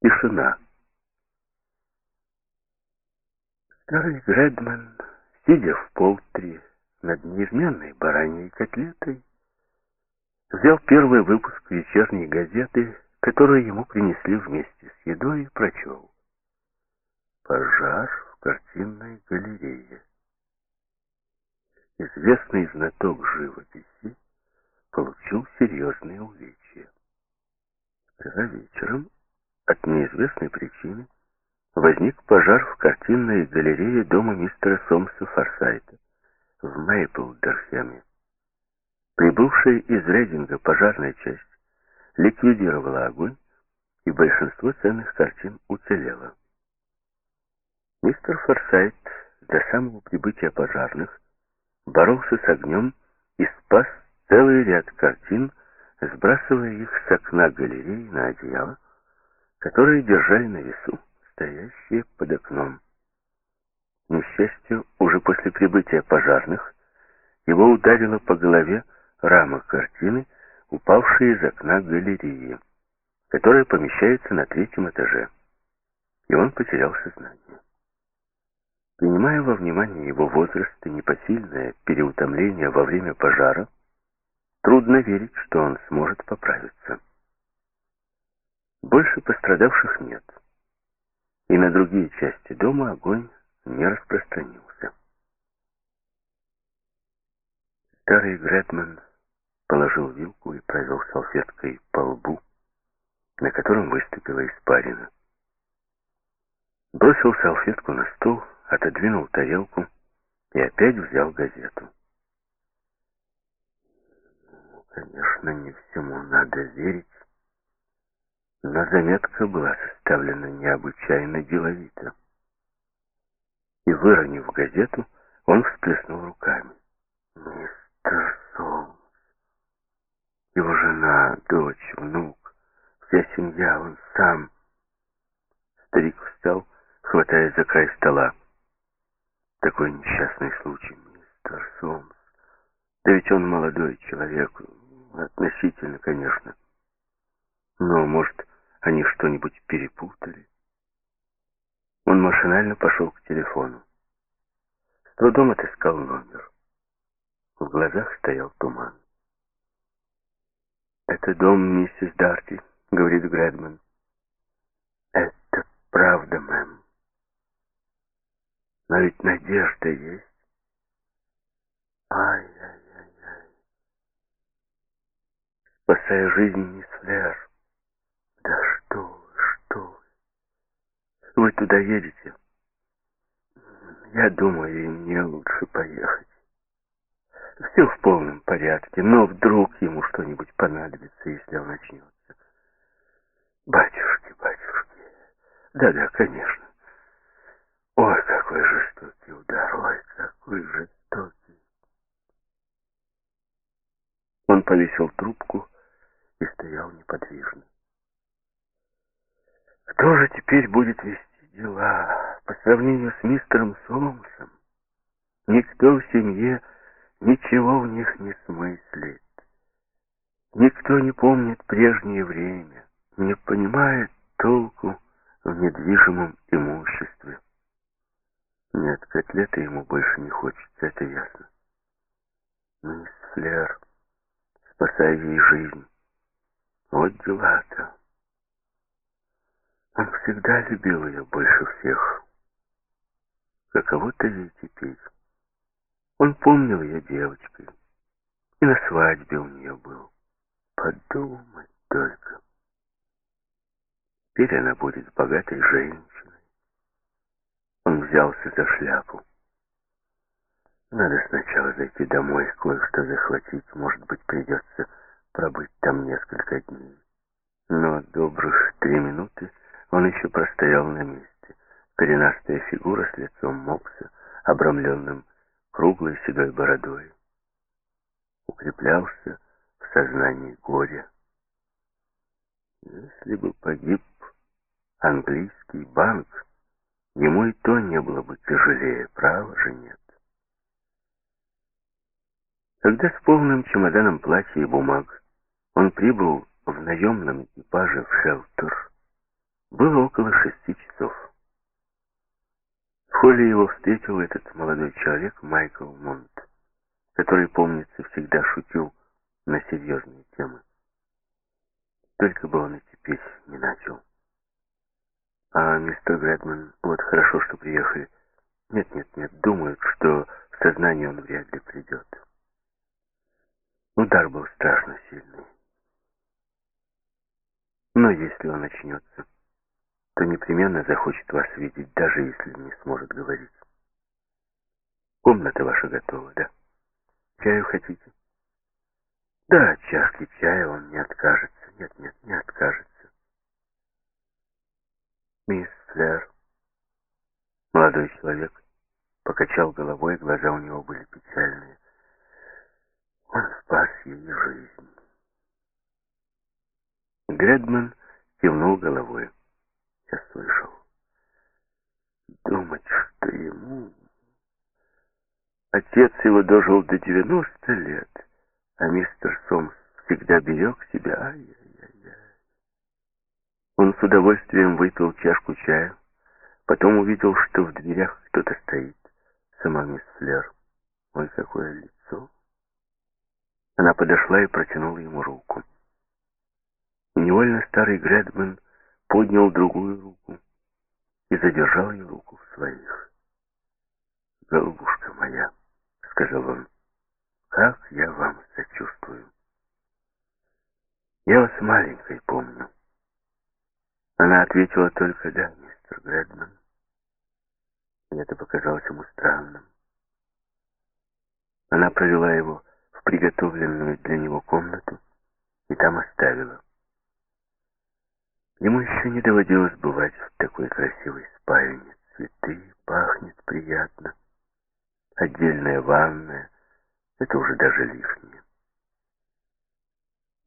Тишина. Старый Гредман, сидя в полтре над неизменной бараньей котлетой, взял первый выпуск вечерней газеты, которую ему принесли вместе с едой, и прочел. Пожар в картинной галерее. Известный знаток живописи получил серьезные увечья. Вчера вечером от неизвестной причины возник пожар в картинной галерее дома мистера Сомса Форсайта в Мейплдерхеме. Прибывшая из Рейдинга пожарная часть ликвидировала огонь, и большинство ценных картин уцелело. Мистер Форсайт до самого прибытия пожарных боролся с огнем и спас целый ряд картин, сбрасывая их с окна галереи на одеяло, которые держали на весу, стоящие под окном. К несчастью, уже после прибытия пожарных его ударило по голове рама картины, упавшая из окна галереи, которая помещается на третьем этаже, и он потерял сознание. Принимая во внимание его возраст и непосильное переутомление во время пожара, трудно верить, что он сможет поправиться. Больше пострадавших нет, и на другие части дома огонь не распространился. Старый Гретман положил вилку и провел салфеткой по лбу, на котором выступила испарина. Бросил салфетку на стол, отодвинул тарелку и опять взял газету. Конечно, не всему надо верить, но заметка была составлена необычайно деловито. И, выронив газету, он всплеснул руками. «Мистер Солнц, его жена, дочь, внук, вся семья, он сам...» Старик встал, хватая за край стола. Такой несчастный случай, мистер Сомс. Да ведь он молодой человек, относительно, конечно. Но, может, они что-нибудь перепутали? Он машинально пошел к телефону. С трудом отыскал номер. В глазах стоял туман. «Это дом миссис Дарти», — говорит Грэдман. «Это правда, мэм. Но ведь надежда есть. Ай-яй-яй-яй. Спасая жизнь мисс Флер. Да что вы, что вы. Туда едете? Я думаю, и мне лучше поехать. Все в полном порядке, но вдруг ему что-нибудь понадобится, если он начнется. Батюшки, батюшки. Да-да, конечно. Ой, какой жестокий удар, ой, какой жестокий. Он повесил трубку и стоял неподвижно. Кто же теперь будет вести дела по сравнению с мистером Сомсом? Никто в семье ничего в них не смыслит. Никто не помнит прежнее время, не понимает толку в недвижимом имуществе. Нет, котлеты ему больше не хочется, это ясно. Мисс Флер, спасая ей жизнь. Вот дела-то. Он всегда любил ее больше всех. Каково-то ей теперь. Он помнил ее девочкой. И на свадьбе у нее был. Подумать только. Теперь она будет богатой женщиной. Он взялся за шляпу. Надо сначала зайти домой, кое-что захватить. Может быть, придется пробыть там несколько дней. Но добрых три минуты он еще простоял на месте. Коренастая фигура с лицом мопса, обрамленным круглой седой бородой. Укреплялся в сознании горя. Если бы погиб английский банк, Ему и то не было бы тяжелее, право же нет. Когда с полным чемоданом платья и бумаг он прибыл в наемном экипаже в Шелтер, Было около шести часов. В холле его встретил этот молодой человек Майкл Монт, который, помнится, всегда шутил на серьезные темы. Только бы он и теперь не начал. А мистер Грэдман, вот хорошо, что приехали. Нет, нет, нет, думают, что в сознание он вряд ли придет. Удар был страшно сильный. Но если он очнется, то непременно захочет вас видеть, даже если не сможет говорить. Комната ваша готова, да? Чаю хотите? Да, чашки чая он не откажется. Нет, нет, не откажется. Мисс Флер, молодой человек, покачал головой, глаза у него были печальные. Он спас ей жизнь. Гредман кивнул головой. Я слышал. Думать, что ему... Отец его дожил до 90 лет, а мистер Сомс всегда берег себя. Ай-яй-яй. Он с удовольствием выпил чашку чая, потом увидел, что в дверях кто-то стоит. Сама мисс Флер. Ой, какое лицо. Она подошла и протянула ему руку. Невольно старый Гредман поднял другую руку и задержал ее руку в своих. «Голубушка моя», — сказал он, — «как я вам сочувствую». Я вас маленькой помню. Она ответила только «да, мистер Грэдман». И это показалось ему странным. Она провела его в приготовленную для него комнату и там оставила. Ему еще не доводилось бывать в такой красивой спальне. Цветы, пахнет приятно. Отдельная ванная — это уже даже лишнее.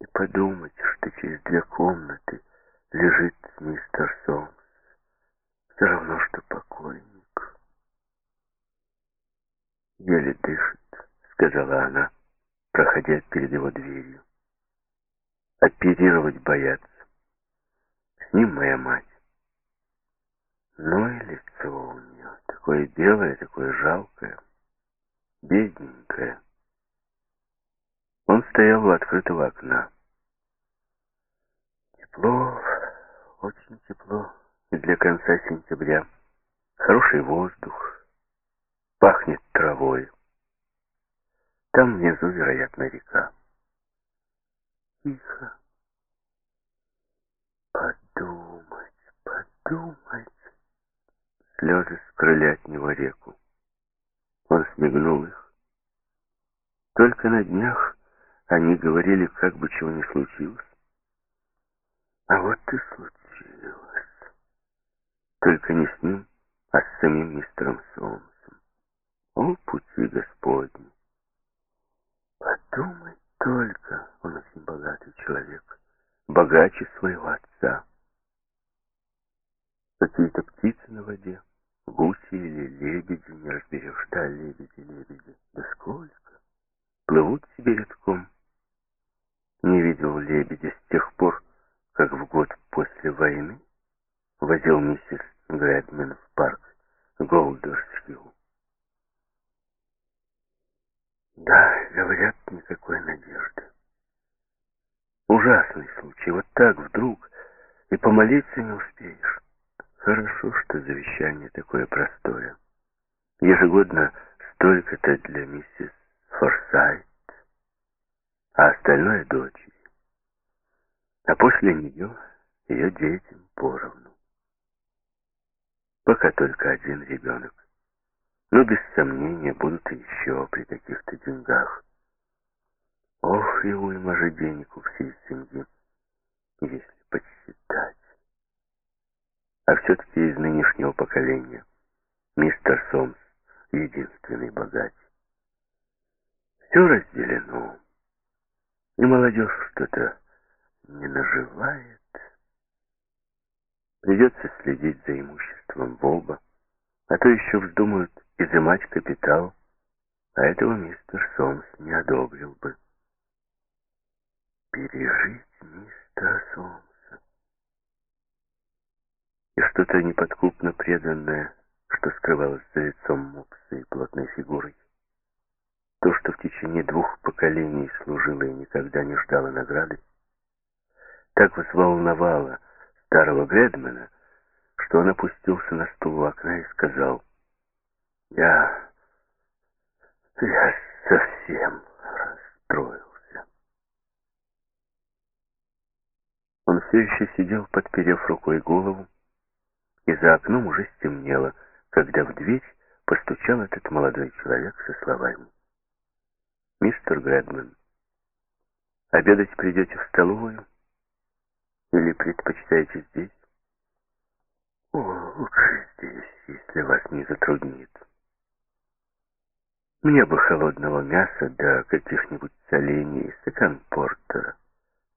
И подумать, что через две комнаты лежит мистер Сомс. Все равно, что покойник. Еле дышит, сказала она, проходя перед его дверью. Оперировать боятся. Ним моя мать. Ну и лицо у нее такое белое, такое жалкое, бедненькое. Он стоял у открытого окна. Тепло, очень тепло для конца сентября. Хороший воздух, пахнет травой. Там внизу, вероятно, река. Тихо. Подумать, подумать. Слезы скрыли от него реку. Он смигнул их. Только на днях они говорили, как бы чего ни случилось. А вот и случилось. Только не с ним, а с самим мистером Солнцем. О, пути Господни! Подумай только, он очень богатый человек, богаче своего отца. Какие-то птицы на воде, гуси или лебеди, не разберешь. Да, лебеди, лебеди, да сколько? Плывут себе редком не видел лебедя с тех пор, как в год после войны возил миссис Грэдмен в парк Голдерсхилл. Да, говорят, никакой надежды. Ужасный случай. Вот так вдруг и помолиться не успеешь. Хорошо, что завещание такое простое. Ежегодно столько-то для миссис Форсайт а остальное дочери. А после нее ее детям поровну. Пока только один ребенок. Но без сомнения будут и еще при таких-то деньгах. Ох, и уйма же денег у всей семьи, если подсчитать. А все-таки из нынешнего поколения мистер Сомс единственный богач. Все разделено. И молодежь что-то не наживает. Придется следить за имуществом Боба, а то еще вздумают изымать капитал, а этого мистер Сомс не одобрил бы. Пережить мистера Сомса. что-то неподкупно преданное, что скрывалось за лицом мопса и плотной фигурой. То, что в течение двух поколений служило и никогда не ждало награды, так взволновало старого Гредмена, что он опустился на стул у окна и сказал, «Я... я совсем расстроился». Он все еще сидел, подперев рукой голову, и за окном уже стемнело, когда в дверь постучал этот молодой человек со словами. «Мистер Гредман, обедать придете в столовую или предпочитаете здесь?» «О, лучше здесь, если вас не затруднит. Мне бы холодного мяса, да каких-нибудь солений стакан портера,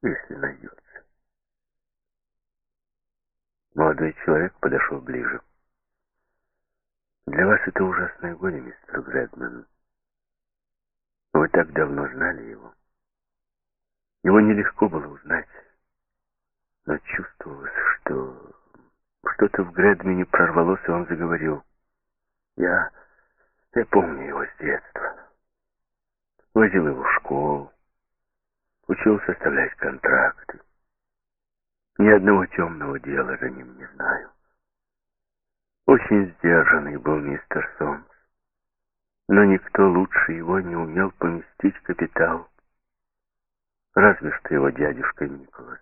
если найдется». Молодой человек подошел ближе. «Для вас это ужасное горе, мистер Грэдман. Вы так давно знали его. Его нелегко было узнать, но чувствовалось, что что-то в Грэдмине прорвалось, и он заговорил. Я... я помню его с детства. Возил его в школу, учил составлять контракты. Ни одного темного дела за ним не знаю. Очень сдержанный был мистер Сомс. Но никто лучше его не умел поместить капитал. Разве что его дядюшка Николас.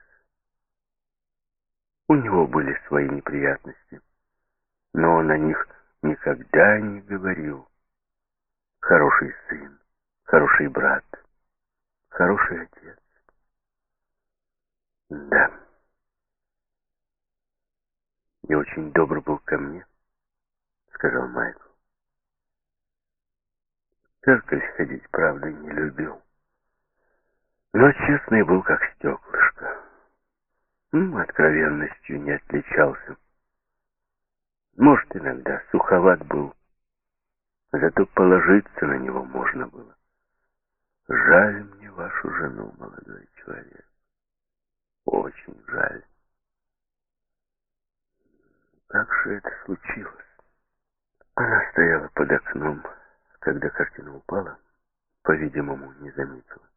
У него были свои неприятности, но он о них никогда не говорил. Хороший сын, хороший брат, хороший отец. Да и очень добр был ко мне», — сказал Майкл. Церковь ходить, правда, не любил. Но честный был, как стеклышко. Ну, откровенностью не отличался. Может, иногда суховат был, зато положиться на него можно было. Жаль мне вашу жену, молодой человек. Очень жаль. Как же это случилось? Она стояла под окном, когда картина упала, по-видимому, не заметила.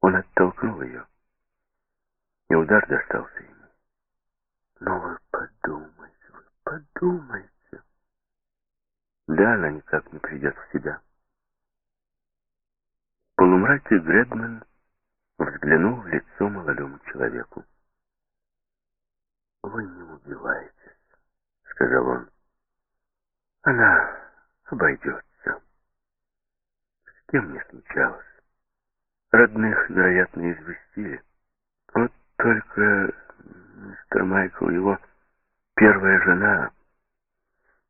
Он оттолкнул ее, и удар достался ему. Но вы подумайте, вы подумайте. Да, она никак не придет в себя. В полумраке Гредман взглянул в лицо молодому человеку. Вы не убиваете сказал он. Она обойдется. С кем не случалось. Родных, вероятно, известили. Вот только мистер Майкл, его первая жена,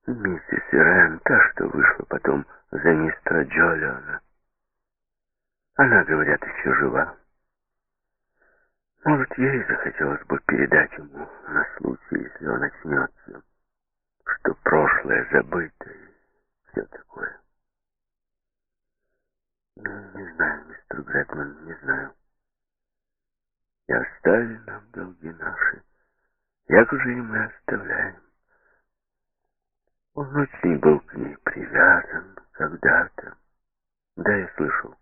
миссис Ирен, та, что вышла потом за мистера Джолиона. Она, говорят, еще жива. Может, ей захотелось бы передать ему на случай, если он очнется что прошлое забыто и все такое. Ну, не знаю, мистер Гретман, не знаю. И оставили нам долги наши. Як же и мы оставляем? Он очень был к ней привязан когда-то. Да, я слышал.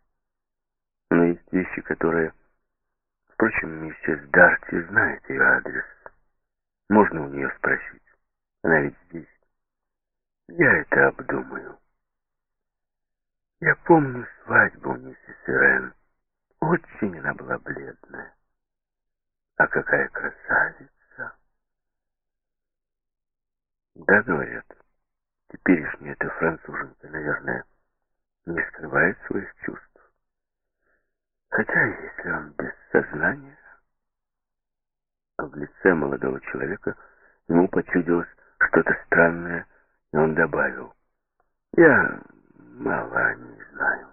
Но есть вещи, которые... Впрочем, миссис Дарти знает ее адрес. Можно у нее спросить. Она ведь здесь. Я это обдумаю. Я помню свадьбу миссис Ирен. Очень она была бледная. А какая красавица. Да, говорят, теперешняя эта француженка, наверное, не скрывает своих чувств. Хотя, если он без сознания, а в лице молодого человека ему почудилось что-то странное, и он добавил, «Я мало не знаю.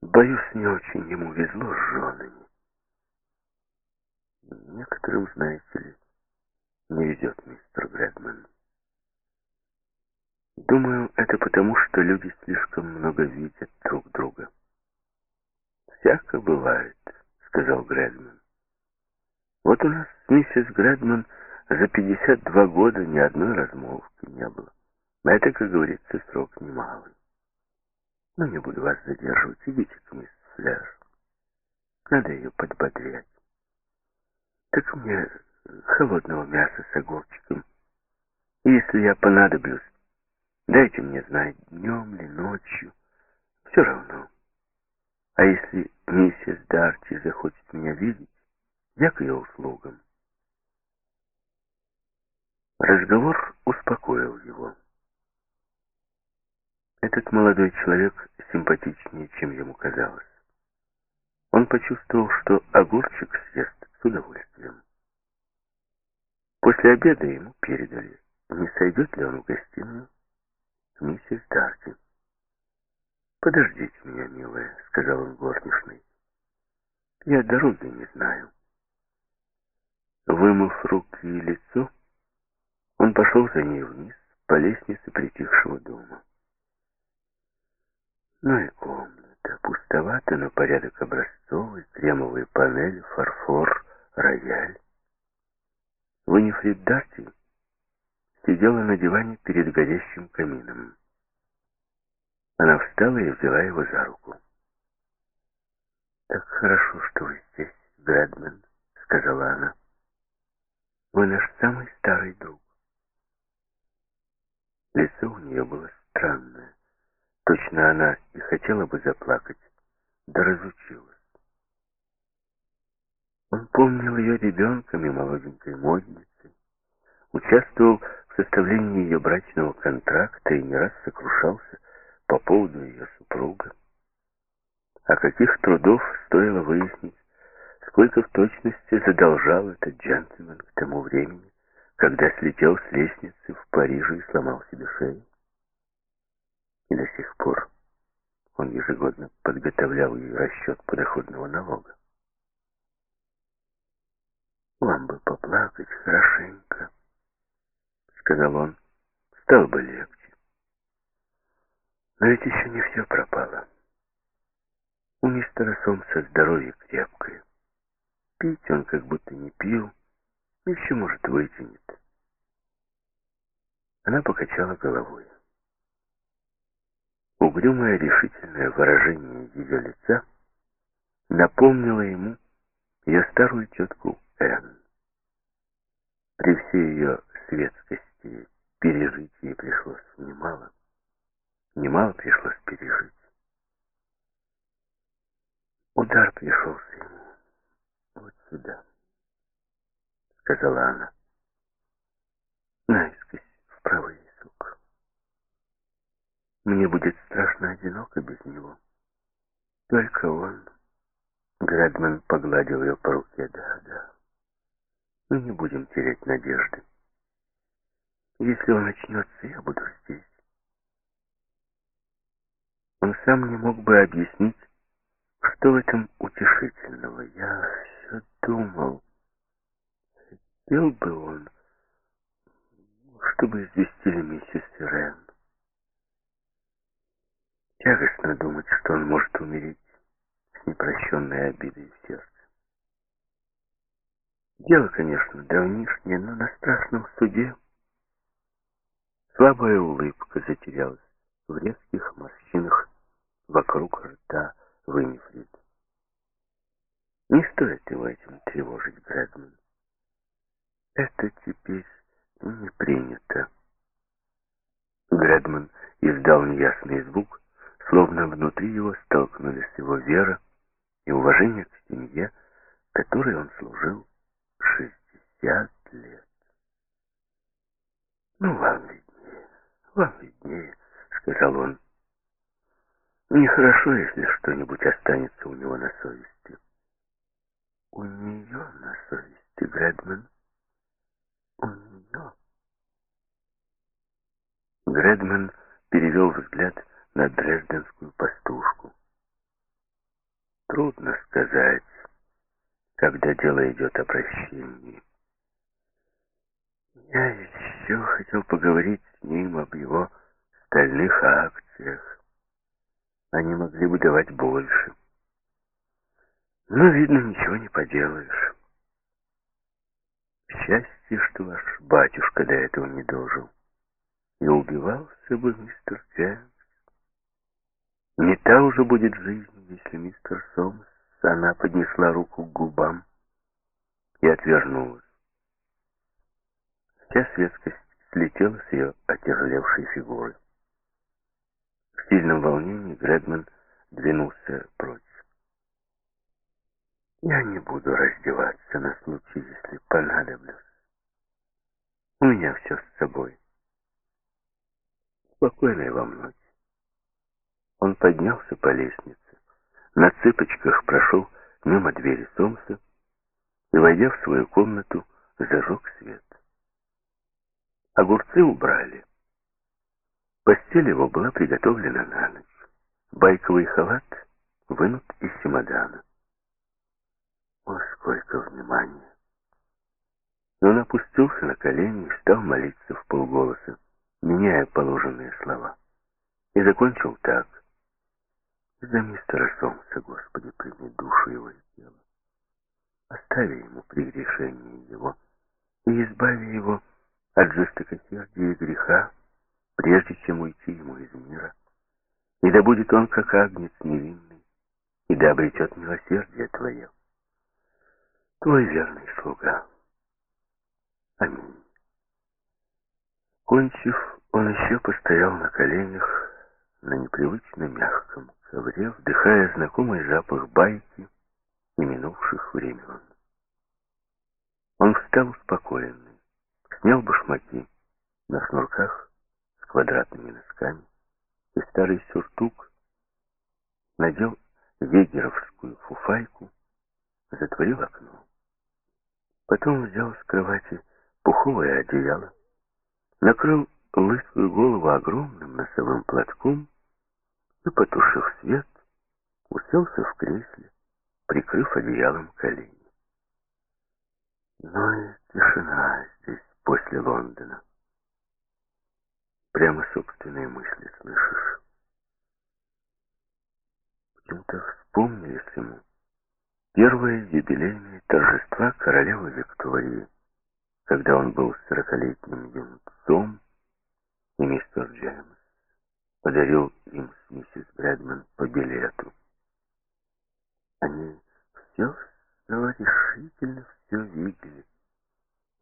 Боюсь, не очень ему везло с женами. Некоторым, знаете ли, не везет мистер Гредман. Думаю, это потому, что люди слишком много видят друг друга. «Всяко бывает», — сказал Гредман. «Вот у нас с миссис Гредман за 52 года ни одной размолвки не было. Это, как говорится, срок немалый. Но не буду вас задерживать. Идите к мисс Фляж. Надо ее подбодрять. Так мне холодного мяса с огурчиком. Если я понадоблюсь, дайте мне знать, днем ли, ночью. Все равно. А если миссис Дарти захочет меня видеть, я к ее услугам. Разговор успокоил его. Этот молодой человек симпатичнее, чем ему казалось. Он почувствовал, что огурчик съест с удовольствием. После обеда ему передали, не сойдет ли он в гостиную к миссис Дарти. «Подождите меня, милая», — сказал он горничной. «Я дороги не знаю». Вымыв руки и лицо, он пошел за ней вниз по лестнице притихшего дома. Ну и комната. Пустовато, но порядок образцовый, кремовые панели, фарфор, рояль. Винифрид Дарти сидела на диване перед горящим камином. Она встала и взяла его за руку. «Так хорошо, что вы здесь, Брэдмен», — сказала она. «Вы наш самый старый друг». Лицо у нее было странное. Точно она и хотела бы заплакать, да разучилась. Он помнил ее ребенком и молоденькой модницей, участвовал в составлении ее брачного контракта и не раз сокрушался по поводу ее супруга. А каких трудов стоило выяснить, сколько в точности задолжал этот джентльмен к тому времени, когда слетел с лестницы в Париже и сломал себе шею. И до сих пор он ежегодно подготовлял ей расчет подоходного налога. «Вам бы поплакать хорошенько», — сказал он. «Стало бы легче. Но ведь еще не все пропало. У мистера Сомса здоровье крепкое. Пить он как будто не пил, еще, может, вытянет». Она покачала головой. Угрюмое решительное выражение ее лица напомнило ему ее старую тетку Энн. При всей ее светскости пережить ей пришлось немало. Немало пришлось пережить. Удар пришелся ему вот сюда, сказала она. Наискось в правый мне будет страшно одиноко без него. Только он... Градман погладил ее по руке. Да, да. Мы не будем терять надежды. Если он очнется, я буду здесь. Он сам не мог бы объяснить, что в этом утешительного. Я все думал, хотел бы он, чтобы известили миссис Сирен. Тягостно думать, что он может умереть с непрощенной обидой в сердце. Дело, конечно, давнишнее, но на страшном суде слабая улыбка затерялась в резких морщинах вокруг рта Виннифрид. Не стоит его этим тревожить, Брэдман. Это теперь не принято. Брэдман издал неясный звук, словно внутри его столкнулись его вера и уважение к семье, которой он служил 60 лет. «Ну, вам виднее, вам виднее», — сказал он. «Нехорошо, если что-нибудь останется у него на совести». «У нее на совести, Грэдман?» «У нее?» Грэдман перевел взгляд на дрезденскую пастушку. Трудно сказать, когда дело идет о прощении. Я еще хотел поговорить с ним об его стальных акциях. Они могли бы давать больше. Но, видно, ничего не поделаешь. счастье, что ваш батюшка до этого не дожил. И убивался бы мистер Джеймс. Не та уже будет жизнь, если мистер Сомс, она поднесла руку к губам и отвернулась. Вся светскость слетела с ее отяжелевшей фигуры. В сильном волнении Гредман двинулся прочь. Я не буду раздеваться на случай, если понадоблюсь. У меня все с собой. Спокойной вам ночи. Он поднялся по лестнице, на цыпочках прошел мимо двери Сомса и, войдя в свою комнату, зажег свет. Огурцы убрали. Постель его была приготовлена на ночь. Байковый халат вынут из чемодана. О, сколько внимания! И он опустился на колени и стал молиться в полголоса, меняя положенные слова. И закончил так. За мистера Сомса, Господи, прими душу его и тело. Остави ему прегрешение его и избави его от жестокосердия и греха, прежде чем уйти ему из мира. И да будет он, как агнец невинный, и да обретет милосердие Твое. Твой верный слуга. Аминь. Кончив, он еще постоял на коленях на непривычно мягком ковре, вдыхая знакомый запах байки и минувших времен. Он встал успокоенный, снял башмаки на шнурках с квадратными носками и старый сюртук, надел вегеровскую фуфайку, затворил окно. Потом взял с кровати пуховое одеяло, накрыл лысую голову огромным носовым платком и, потушив свет, уселся в кресле, прикрыв одеялом колени. Но и тишина здесь после Лондона. Прямо собственные мысли слышишь. Почему-то вспомнились ему первые юбилейные торжества королевы Виктории, когда он был сорокалетним юнцом, и мистер Джеймс подарил им с миссис Брэдман по билету. Они все снова решительно все видели.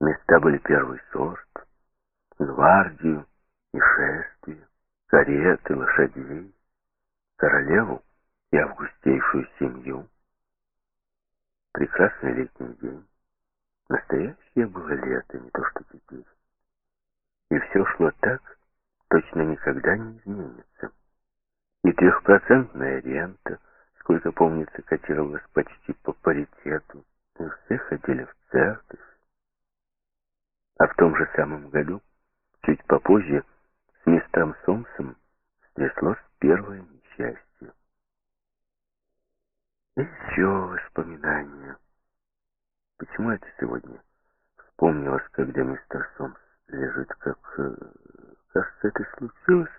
Места были первый сорт, гвардию, и шествие, кареты, лошадей, королеву и августейшую семью. Прекрасный летний день. Настоящее было лето, не то что теперь. И все шло так, точно никогда не изменится. И трехпроцентная рента, сколько помнится, котировалась почти по паритету, и все ходили в церковь. А в том же самом году, чуть попозже, с мистером Сомсом стряслось первое несчастье. И еще воспоминания. Почему это сегодня вспомнилось, когда мистер Сомс лежит, как... Кажется, это случилось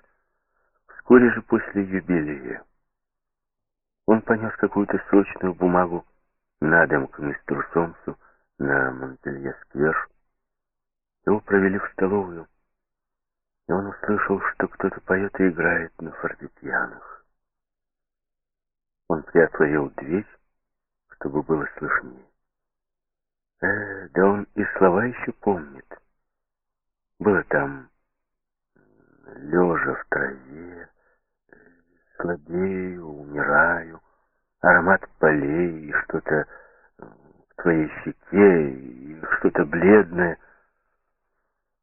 вскоре же после юбилея. Он понес какую-то срочную бумагу на дом к мистеру Сомсу на Монтелье-сквер. Его провели в столовую и он услышал, что кто-то поет и играет на фортепианах. Он приотворил дверь, чтобы было слышнее. Э, да он и слова еще помнит. Было там лежа в траве, слабею, умираю, аромат полей и что-то в твоей щеке, и что-то бледное —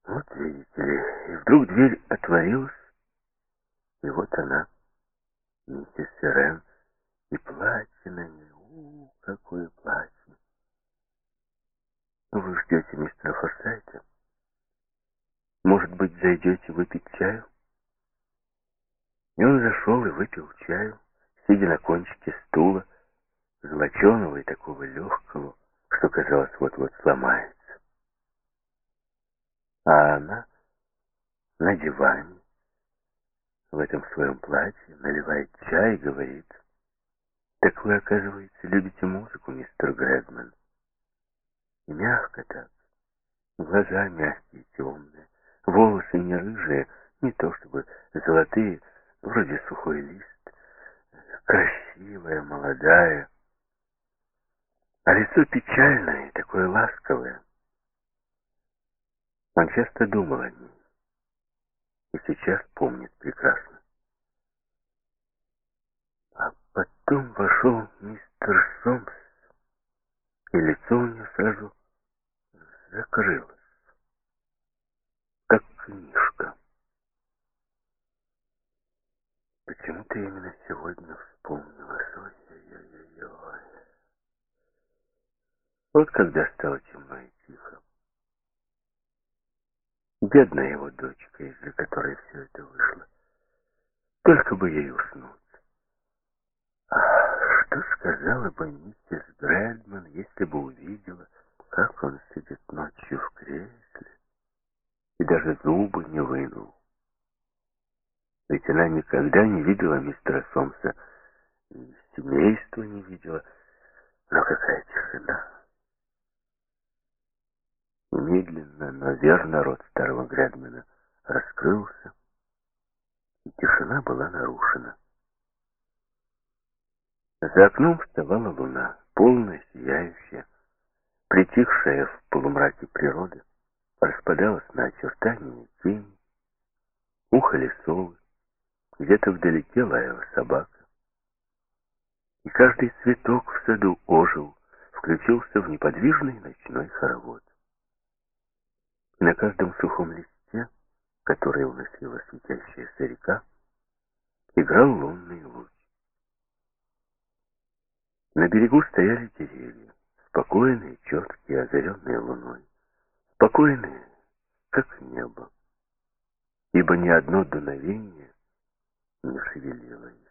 вот видите ли, и вдруг дверь отворилась, и вот она, миссис Сирен, и платье на ней, у, какое платье. Вы ждете мистера Форсайта? Может быть, зайдете выпить чаю? И он зашел и выпил чаю, сидя на кончике стула, золоченого и такого легкого, что, казалось, вот-вот сломается а она на диване, в этом своем платье, наливает чай и говорит, «Так вы, оказывается, любите музыку, мистер Грэдман?» И мягко так, Глаза мягкие, темные, волосы не рыжие, не то чтобы золотые, вроде сухой лист. Красивая, молодая, а лицо печальное такое ласковое. Он часто думал о ней и сейчас помнит прекрасно. А потом вошел мистер Сомс, и лицо у него сразу закрылось, книжка. Почему ты именно сегодня вспомнила, ой-ой-ой. Вот когда стало темно и тихо. Бедная его дочка, из-за которой все это вышло. Только бы ей уснуть. А что сказала бы миссис Брэдман, если бы увидела, как он сидит ночью в кресле и даже зубы не вынул? Ведь она никогда не видела мистера Сомса, и семейства не видела. Но какая тишина! Медленно, но верно рот старого Грядмена раскрылся, и тишина была нарушена. За окном вставала луна, полная, сияющая, притихшая в полумраке природы, распадалась на очертания и тени, ухали совы, где-то вдалеке лаяла собака, и каждый цветок в саду ожил, включился в неподвижный ночной хоровод. На каждом сухом листе, который уносила светящаяся река, играл лунный луч. На берегу стояли деревья, спокойные, четкие, озаренные луной, спокойные, как небо, ибо ни одно дуновение не шевелило их.